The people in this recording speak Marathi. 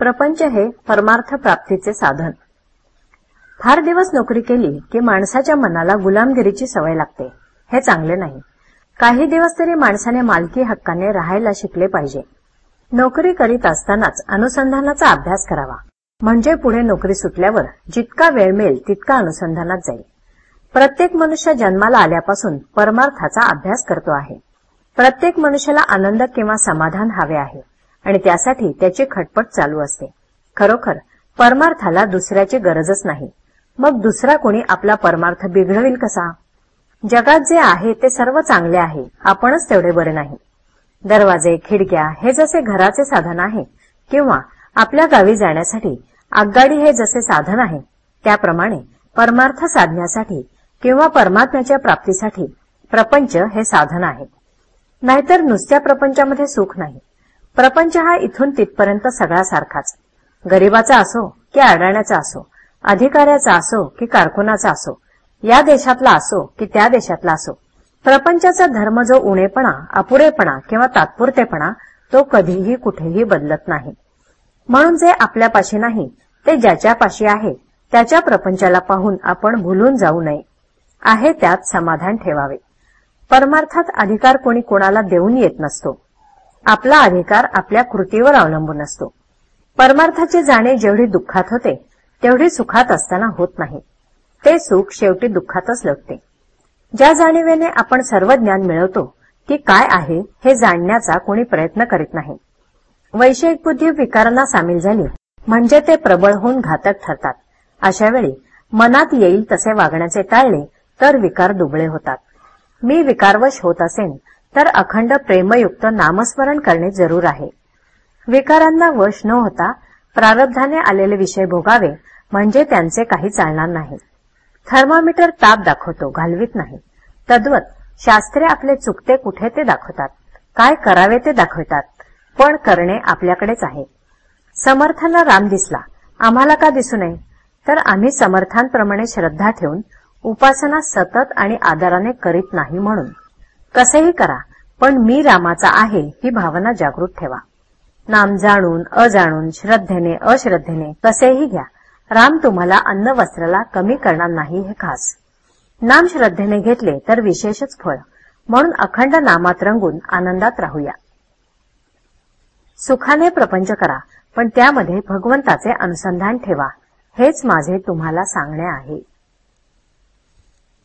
प्रपंच हे परमार्थ प्राप्तीचे साधन. फार दिवस नोकरी केली की माणसाच्या मनाला गुलामगिरीची सवय लागते. हे चांगले नाही. काही दिवस तरी माणसाने मालकी हक्काने राहायला शिकले पाहिजे. नोकरी करीत असतानाच अनुसंधानाचा अभ्यास करावा. म्हणजे पुढे नोकरी सुटल्यावर जितका वेळ मिळेल तितका अनुसंधानात जाईल. प्रत्येक मनुष्य जन्माला आल्यापासून परमार्थाचा अभ्यास करतो आहे. प्रत्येक मनुष्याला आनंद किंवा समाधान हवे आहे. आणि त्यासाठी त्याची खटपट चालू असते. खरोखर परमार्थाला दुसऱ्याची गरजच नाही. मग दुसरा कोणी आपला परमार्थ बिघडविल कसा? जगात जे आहे ते सर्व चांगले आहे. आपणच तेवढे बरे नाही. दरवाजे खिडक्या हे जसे घराचे साधन आहे किंवा आपल्या गावी जाण्यासाठी आगगाडी हे जसे साधन आहे त्याप्रमाणे परमार्थ साधण्यासाठी किंवा परमात्म्याच्या प्राप्तीसाठी प्रपंच हे साधन आहे. नाहीतर नुसत्या प्रपंचामध्ये सुख नाही. प्रपंच हा इथून तिथपर्यंत सगळा सारखाच गरीबाचा असो की अडाण्याचा असो अधिकाऱ्याचा असो की कारकुनाचा असो या देशातला असो की त्या देशातला असो प्रपंचाचा धर्म जो उणेपणा अपुरेपणा किंवा तात्पुरतेपणा तो कधीही कुठेही बदलत नाही. म्हणून जे आपल्यापाशी नाही ते ज्याच्यापाशी आहे त्याच्या प्रपंचाला पाहून आपण भुलून जाऊ नये. आहे त्यात समाधान ठेवावे. परमार्थात अधिकार कोणी कोणाला देऊन येत नसतो. आपला अधिकार आपल्या कृतीवर अवलंबून असतो. परमार्थाची जाणे जेवढी दुःखात होते तेवढी सुखात असताना होत नाही. ते सुख शेवटी दुःखातच लढते ज्या जाणीवेने आपण सर्व ज्ञान मिळवतो ती काय आहे हे जाणण्याचा कोणी प्रयत्न करीत नाही. वैषयिक बुद्धी विकारांना सामील झाली म्हणजे ते प्रबळ होऊन घातक ठरतात. अशावेळी मनात येईल तसे वागण्याचे टाळले तर विकार दुबळे होतात. मी विकारवश होत असेन तर अखंड प्रेमयुक्त नामस्मरण करणे जरूर आहे. विकारांना वश न होता प्रारब्धाने आलेले विषय भोगावे म्हणजे त्यांचे काही चालणार नाही. थर्मामीटर ताप दाखवतो घालवीत नाही. तद्वत शास्त्रे आपले चुकते कुठे ते दाखवतात. काय करावे ते दाखवतात. पण करणे आपल्याकडेच आहे. समर्थांना राम दिसला. आम्हाला का दिसू नये? तर आम्ही समर्थांप्रमाणे श्रद्धा ठेवून उपासना सतत आणि आदराने करीत नाही म्हणून. कसेही करा पण मी रामाचा आहे ही भावना जागृत ठेवा. नाम जाणून अजाणून श्रद्धेने अश्रद्धेने कसेही घ्या. राम तुम्हाला अन्न वस्त्राला कमी करणार नाही हे खास. नाम श्रद्धेने घेतले तर विशेषच फळ. म्हणून अखंड नामात रंगून आनंदात राहूया. सुखाने प्रपंच करा पण त्यामध्ये भगवंताचे अनुसंधान ठेवा. हेच माझे तुम्हाला सांगणे आहे.